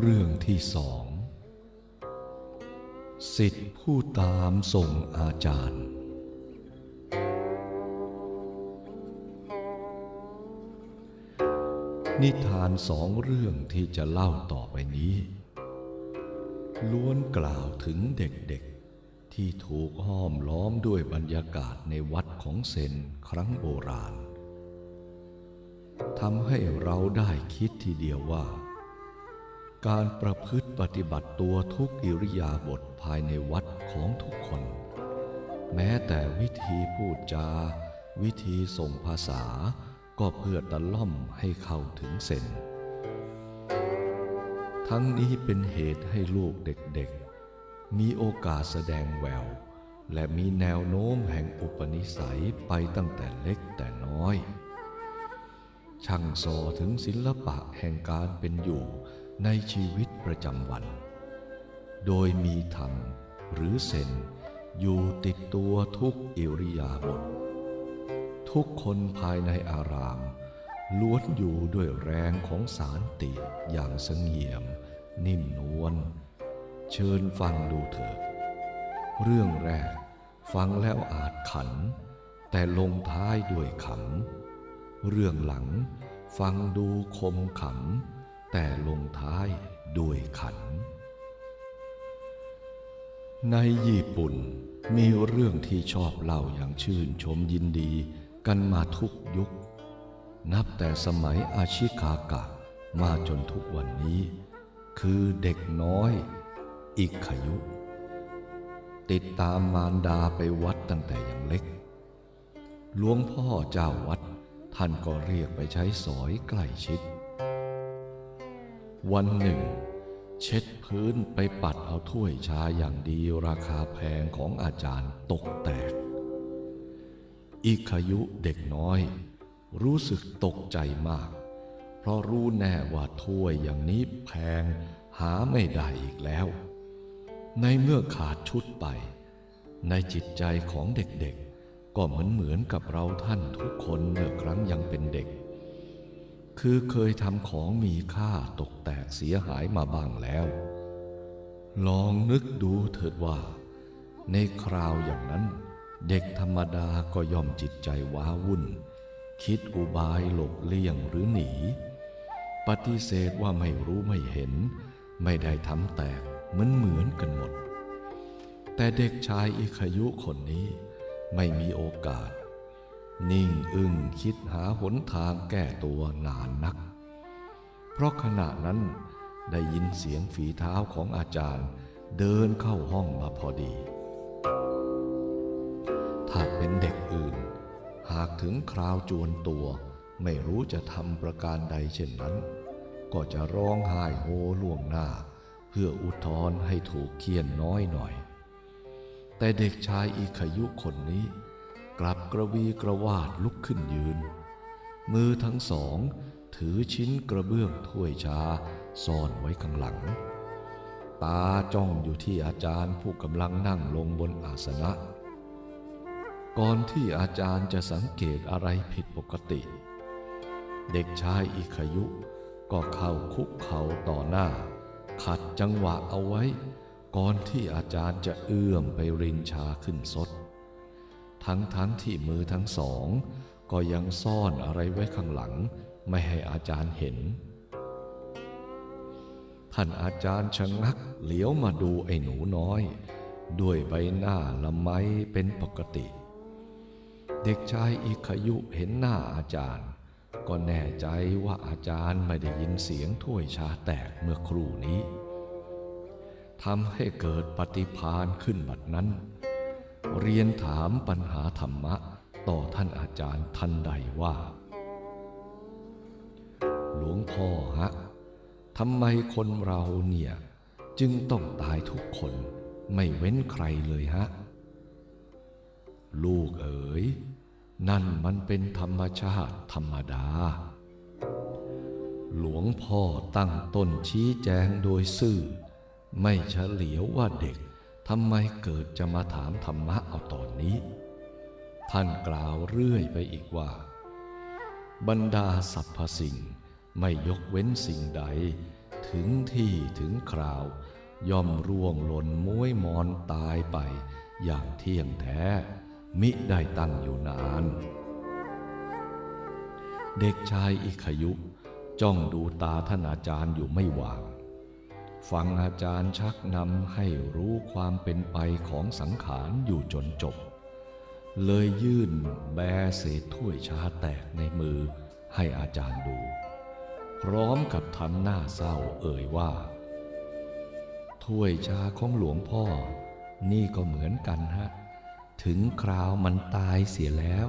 เรื่องที่สองสิทธิผู้ตามส่งอาจารย์ นิทานสองเรื่องที่จะเล่าต่อไปนี้ ล้วนกล่าวถึงเด็กๆ ที่ถูกห้อมล้อมด้วยบรรยากาศในวัดของเซนครั้งโบราณทำให้เราได้คิดทีเดียวว่า การประพฤติปฏิบัติตัวทุกอิริยาบถภายในวัดของทุกคน แม้แต่วิธีพูดจา วิธีส่งภาษา ก็เพื่อตะล่อมให้เข้าถึงเส้นทั้งนี้เป็นเหตุให้ลูกเด็กๆ มีโอกาสแสดงแวว และมีแนวโน้มแห่งอุปนิสัยไปตั้งแต่เล็กแต่น้อย ช่างสอถึงศิลปะแห่งการเป็นอยู่ ในชีวิตประจำวัน โดยมีธรรมหรือเซนอยู่ติดตัวทุกอิริยาบถทุกคนภายในอาราม ล้วนอยู่ด้วยแรงของสารติอย่างเสงี่ยม นิ่มนวลเชิญฟังดูเถิดเรื่องแรกฟังแล้วอาจขัน แต่ลงท้ายด้วยขำเรื่องหลังฟังดูคมขำ แต่ลงท้ายด้วยขัน ในญี่ปุ่นมีเรื่องที่ชอบเล่าอย่างชื่นชมยินดีกันมาทุกยุค นับแต่สมัยอาชิคากะมาจนทุกวันนี้ คือเด็กน้อยอิขยุ ติดตามมารดาไปวัดตั้งแต่ยังเล็กหลวงพ่อเจ้าวัด ท่านก็เรียกไปใช้สอยใกล้ชิด วันหนึ่ง เช็ดพื้นไปปัดเอาถ้วยชาอย่างดีราคาแพงของอาจารย์ตกแตก อีกขยุเด็กน้อย รู้สึกตกใจมาก เพราะรู้แน่ว่าถ้วยอย่างนี้แพงหาไม่ได้อีกแล้ว ในเมื่อขาดชุดไป ในจิตใจของเด็กๆ ก็เหมือนเหมือนกับเราท่านทุกคนเมื่อครั้งยังเป็นเด็ก คือเคยทำของมีค่าตกแตกเสียหายมาบ้างแล้ว ลองนึกดูเถิดว่า ในคราวอย่างนั้น เด็กธรรมดาก็ย่อมจิตใจว้าวุ่น คิดอุบายหลบเลี่ยงหรือหนี ปฏิเสธว่าไม่รู้ไม่เห็น ไม่ได้ทำแตกเหมือนเหมือนกันหมด แต่เด็กชายอิขยุคนนี้ไม่มีโอกาส นิ่งอึ้งคิดหาหนทางแก้ตัวนานนัก เพราะขณะนั้นได้ยินเสียงฝีเท้าของอาจารย์เดินเข้าห้องมาพอดี ถ้าเป็นเด็กอื่น หากถึงคราวจวนตัว ไม่รู้จะทำประการใดเช่นนั้น ก็จะร้องไห้โฮล่วงหน้า เพื่ออุทธรให้ถูกเคียนน้อยหน่อย แต่เด็กชายอีขยุคนนี้ กลับกระวีกระวาดลุกขึ้นยืน มือทั้งสอง ถือชิ้นกระเบื้องถ้วยชาซ่อนไว้ข้างหลัง ตาจ้องอยู่ที่อาจารย์ผู้กำลังนั่งลงบนอาสนะ ก่อนที่อาจารย์จะสังเกตอะไรผิดปกติ เด็กชายอิขยุก็เข้าคุกเข่าต่อหน้า ขัดจังหวะเอาไว้ ก่อนที่อาจารย์จะเอื้อมไปรินชาขึ้นสด ทั้งทั้งที่มือทั้งสอง ก็ยังซ่อนอะไรไว้ข้างหลัง ไม่ให้อาจารย์เห็น ท่านอาจารย์ชะงักเหลียวมาดูไอ้หนูน้อย ด้วยใบหน้าละไมเป็นปกติ เด็กชายอิขยุเห็นหน้าอาจารย์ ก็แน่ใจว่าอาจารย์ไม่ได้ยินเสียงถ้วยชาแตกเมื่อครู่นี้ทำให้เกิดปฏิพานขึ้นบัดนั้น เรียนถามปัญหาธรรมะต่อท่านอาจารย์ทันใดว่า หลวงพ่อฮะทำไมคนเราเนี่ย จึงต้องตายทุกคนไม่เว้นใครเลยฮะ ลูกเอ๋ย นั่นมันเป็นธรรมชาติธรรมดา หลวงพ่อตั้งต้นชี้แจงโดยซื่อ ไม่เฉลียวว่าเด็ก ทำไมเกิดจะมาถามธรรมะเอาตอนนี้ ท่านกล่าวเรื่อยไปอีกว่า บรรดาสรรพสิ่งไม่ยกเว้นสิ่งใด ถึงที่ถึงคราว ย่อมร่วงหล่นม้วยมอนตายไป อย่างเที่ยงแท้ มิได้ตั้งอยู่นาน เด็กชายอิขยุจ้องดูตาท่านอาจารย์อยู่ไม่วาง ฟังอาจารย์ชักนำให้รู้ความเป็นไปของสังขารอยู่จนจบ เลยยื่นแบเศษถ้วยชาแตกในมือให้อาจารย์ดู พร้อมกับทำหน้าเศร้าเอ่ยว่า ถ้วยชาของหลวงพ่อ นี่ก็เหมือนกันฮะ ถึงคราวมันตายเสียแล้ว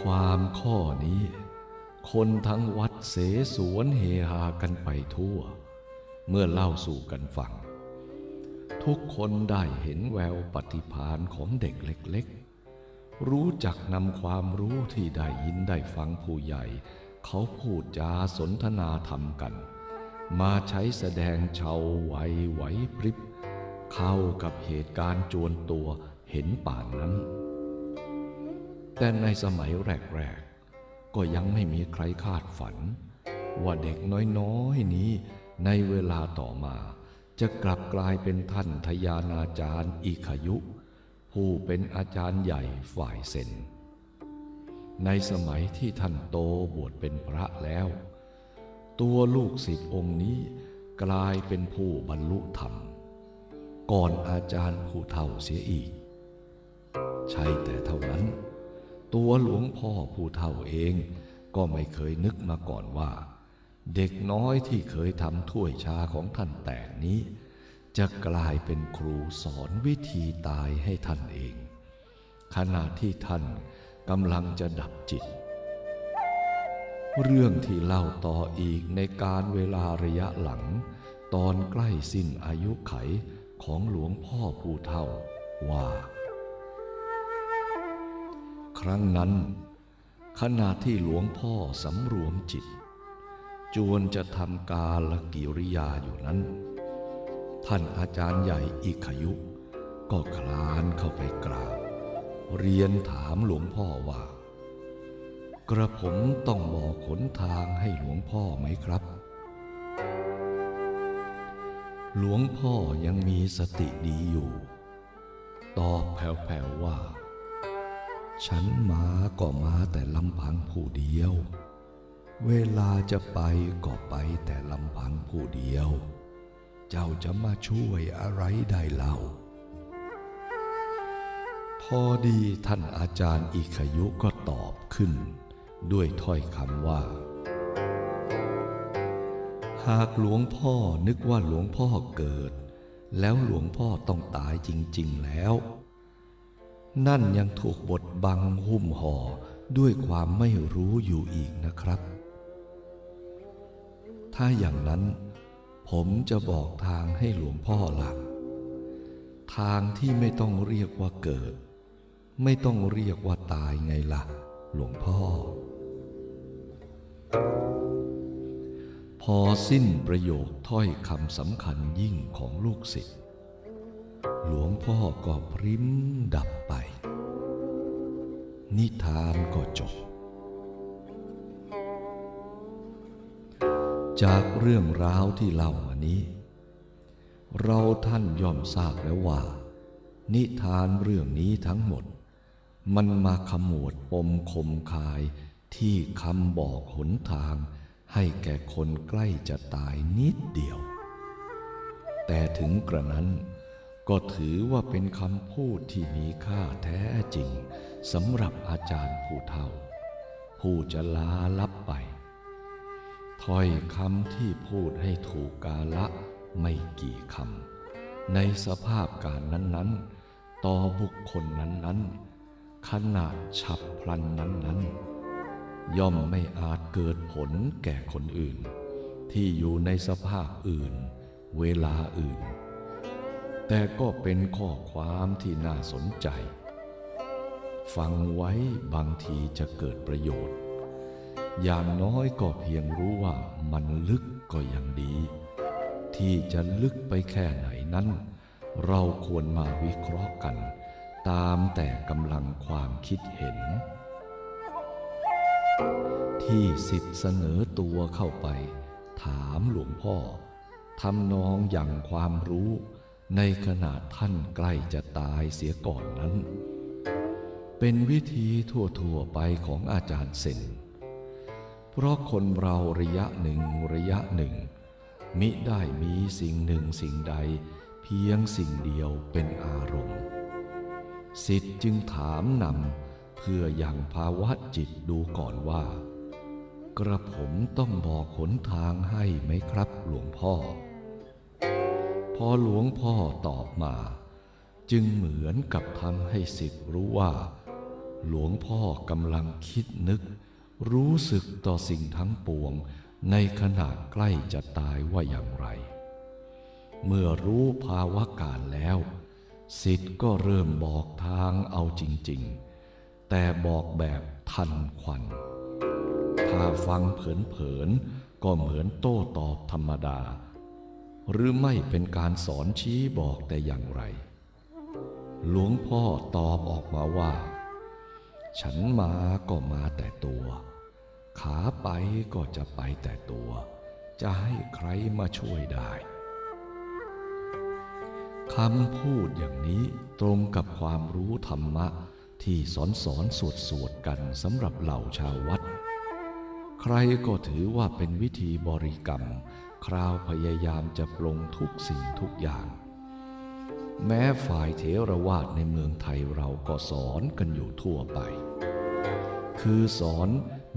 ความข้อนี้ คนทั้งวัดเสสวนเฮฮากันไปทั่ว เมื่อเล่าสู่กันฟัง ทุกคนได้เห็นแววปฏิภาณของเด็กเล็กๆ รู้จักนำความรู้ที่ได้ยินได้ฟังผู้ใหญ่ เขาพูดจาสนทนาธรรมกัน มาใช้แสดงเชาไหวไหวพริบ เข้ากับเหตุการณ์จวนตัวเห็นป่านนั้น แต่ในสมัยแรก ก็ยังไม่มีใครคาดฝัน ว่าเด็กน้อยๆนี้ในเวลาต่อมา จะกลับกลายเป็นท่านทยานาจารย์อิขยุ ผู้เป็นอาจารย์ใหญ่ฝ่ายเซนในสมัยที่ท่านโตบวชเป็นพระแล้ว ตัวลูกศิษย์องค์นี้กลายเป็นผู้บรรลุธรรม ก่อนอาจารย์ผู้เฒ่าเสียอีก ใช่แต่เท่านั้น ตัวหลวงพ่อผู้เฒ่าเองก็ไม่เคยนึกมาก่อนว่า เด็กน้อยที่เคยทำถ้วยชาของท่านแตกนี้ จะกลายเป็นครูสอนวิธีตายให้ท่านเอง ขณะที่ท่านกำลังจะดับจิต เรื่องที่เล่าต่ออีกในการเวลาระยะหลัง ตอนใกล้สิ้นอายุไขของหลวงพ่อผู้เฒ่าว่า ครั้งนั้น ขณะที่หลวงพ่อสำรวมจิต จวนจะทำกาลกิริยาอยู่นั้น ท่านอาจารย์ใหญ่อิขยุ ก็คลานเข้าไปกราบ เรียนถามหลวงพ่อว่า กระผมต้องบอกขนทางให้หลวงพ่อไหมครับ หลวงพ่อยังมีสติดีอยู่ ตอบแผ่วๆว่า ฉันมาก็มาแต่ลำพังผู้เดียว เวลาจะไปก็ไปแต่ลำพังผู้เดียว เจ้าจะมาช่วยอะไรได้เล่า พอดีท่านอาจารย์อิขยุก็ตอบขึ้น ด้วยถ้อยคำว่า หากหลวงพ่อนึกว่าหลวงพ่อเกิด แล้วหลวงพ่อต้องตายจริง ๆ แล้ว นั่นยังถูกบดบังหุ้มห่อด้วยความไม่รู้อยู่อีกนะครับ ถ้าอย่างนั้น ผมจะบอกทางให้หลวงพ่อหละทางที่ไม่ต้องเรียกว่าเกิด ไม่ต้องเรียกว่าตายไงละ่ะ หลวงพ่อ พอสิ้นประโยคถ้อยคำสำคัญยิ่งของลูกศิษย์ หลวงพ่อก็พริ้มดับไป นิทานก็จบ จากเรื่องราวที่เล่ามานี้ เราท่านย่อมทราบแล้วว่า นิทานเรื่องนี้ทั้งหมด มันมาขมวดปมคมคายที่คำบอกหนทางให้แก่คนใกล้จะตายนิดเดียว แต่ถึงกระนั้น ก็ถือว่าเป็นคำพูดที่มีค่าแท้จริงสำหรับอาจารย์ผู้เฒ่า ผู้จะลาลับไปถ้อยคำที่พูดให้ถูกกาละไม่กี่คำในสภาพการนั้นๆ ต่อบุคคลนั้นๆ ขนาดฉับพลันนั้นๆ ย่อมไม่อาจเกิดผลแก่คนอื่น ที่อยู่ในสภาพอื่น เวลาอื่น แต่ก็เป็นข้อความที่น่าสนใจ ฟังไว้บางทีจะเกิดประโยชน์ อย่างน้อยก็เพียงรู้ว่ามันลึกก็ยังดี ที่จะลึกไปแค่ไหนนั้น เราควรมาวิเคราะห์กัน ตามแต่กำลังความคิดเห็น ที่สิทธิ์เสนอตัวเข้าไป ถามหลวงพ่อทำนองอย่างความรู้ ในขณะท่านใกล้จะตายเสียก่อนนั้น เป็นวิธีทั่วๆไปของอาจารย์เซนเพราะคนเราระยะหนึ่งระยะหนึ่ง มิได้มีสิ่งหนึ่งสิ่งใด เพียงสิ่งเดียวเป็นอารมณ์สิทธิ์จึงถามนำเพื่ออย่างภาวะจิตดูก่อนว่า กระผมต้องบอกหนทางให้ไหมครับหลวงพ่อ พอหลวงพ่อตอบมา จึงเหมือนกับทำให้สิทธิ์รู้ว่า หลวงพ่อกำลังคิดนึก รู้สึกต่อสิ่งทั้งปวง ในขณะใกล้จะตายว่าอย่างไร เมื่อรู้ภาวะการแล้วสิทธิ์ก็เริ่มบอกทางเอาจริง ๆ แต่บอกแบบทันควัน ถ้าฟังเผินๆก็เหมือนโต้ตอบธรรมดา หรือไม่เป็นการสอนชี้บอกแต่อย่างไร หลวงพ่อตอบออกมาว่า ฉันมาก็มาแต่ตัว ขาไปก็จะไปแต่ตัว จะให้ใครมาช่วยได้คำพูดอย่างนี้ตรงกับความรู้ธรรมะที่สอนสอนสวดสวดกันสำหรับเหล่าชาววัด ใครก็ถือว่าเป็นวิธีบริกรรม คราวพยายามจะปลงทุกสิ่งทุกอย่าง แม้ฝ่ายเทรวาสในเมืองไทยเราก็สอนกันอยู่ทั่วไป คือสอน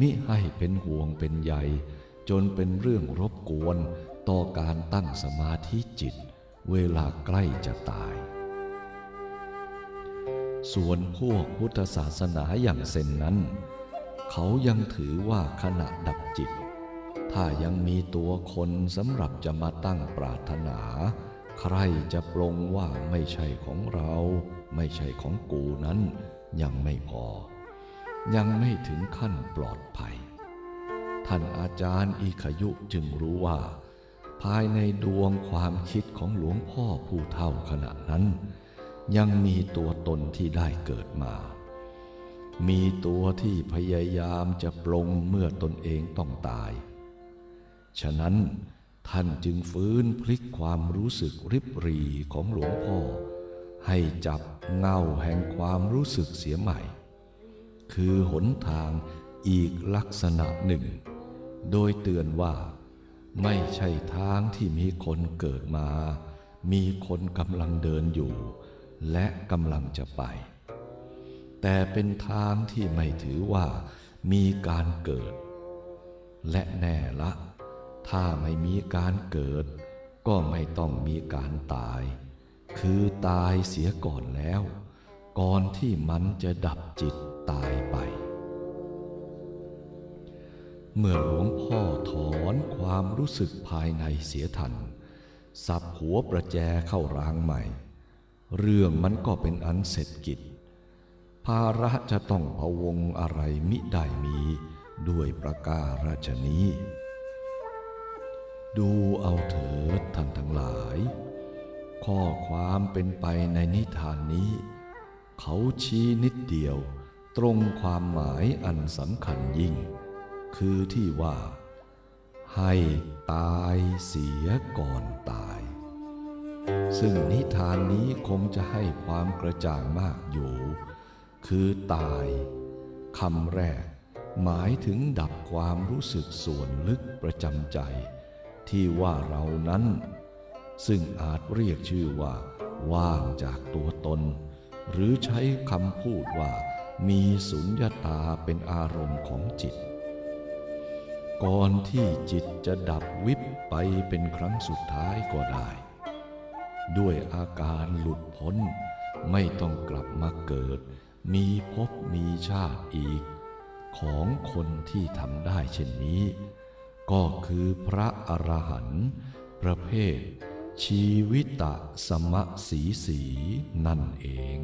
มิให้เป็นห่วงเป็นใยจนเป็นเรื่องรบกวนต่อการตั้งสมาธิจิต เวลาใกล้จะตาย ส่วนพวกพุทธศาสนาอย่างเซนนั้น เขายังถือว่าขณะดับจิต ถ้ายังมีตัวคนสำหรับจะมาตั้งปรารถนา ใครจะปรงว่าไม่ใช่ของเรา ไม่ใช่ของกูนั้นยังไม่พอ ยังไม่ถึงขั้นปลอดภัย ท่านอาจารย์อีขยุจึงรู้ว่า ภายในดวงความคิดของหลวงพ่อผู้เท่าขณะนั้น ยังมีตัวตนที่ได้เกิดมา มีตัวที่พยายามจะปลงเมื่อตนเองต้องตาย ฉะนั้นท่านจึงฟื้นพลิกความรู้สึกริบหรีของหลวงพ่อ ให้จับเงาแห่งความรู้สึกเสียใหม่ คือหนทางอีกลักษณะหนึ่ง โดยเตือนว่า ไม่ใช่ทางที่มีคนเกิดมา มีคนกำลังเดินอยู่ และกำลังจะไป แต่เป็นทางที่ไม่ถือว่ามีการเกิด และแน่ละ ถ้าไม่มีการเกิด ก็ไม่ต้องมีการตาย คือตายเสียก่อนแล้ว ก่อนที่มันจะดับจิตตายไป เมื่อหลวงพ่อถอนความรู้สึกภายในเสียทัน สับหัวประแจเข้ารางใหม่ เรื่องมันก็เป็นอันเสร็จกิจ ภาระจะต้องพะวงอะไรมิได้มีด้วยประการฉนี้ ดูเอาเถิดท่านทั้งหลาย ข้อความเป็นไปในนิทานนี้ เขาชี้นิดเดียวตรงความหมายอันสำคัญยิ่ง คือที่ว่า ให้ตายเสียก่อนตาย ซึ่งนิทานนี้คงจะให้ความกระจ่างมากอยู่ คือตายคำแรก หมายถึงดับความรู้สึกส่วนลึกประจำใจ ที่ว่าเรานั้น ซึ่งอาจเรียกชื่อว่า ว่างจากตัวตน หรือใช้คำพูดว่า มีสุญญตาเป็นอารมณ์ของจิต ก่อนที่จิตจะดับวิบไปเป็นครั้งสุดท้ายก็ได้ ด้วยอาการหลุดพ้นไม่ต้องกลับมาเกิด มีภพมีชาติอีก ของคนที่ทำได้เช่นนี้ ก็คือพระอรหันต์ประเภทชีวิตะสมะสีสีนั่นเอง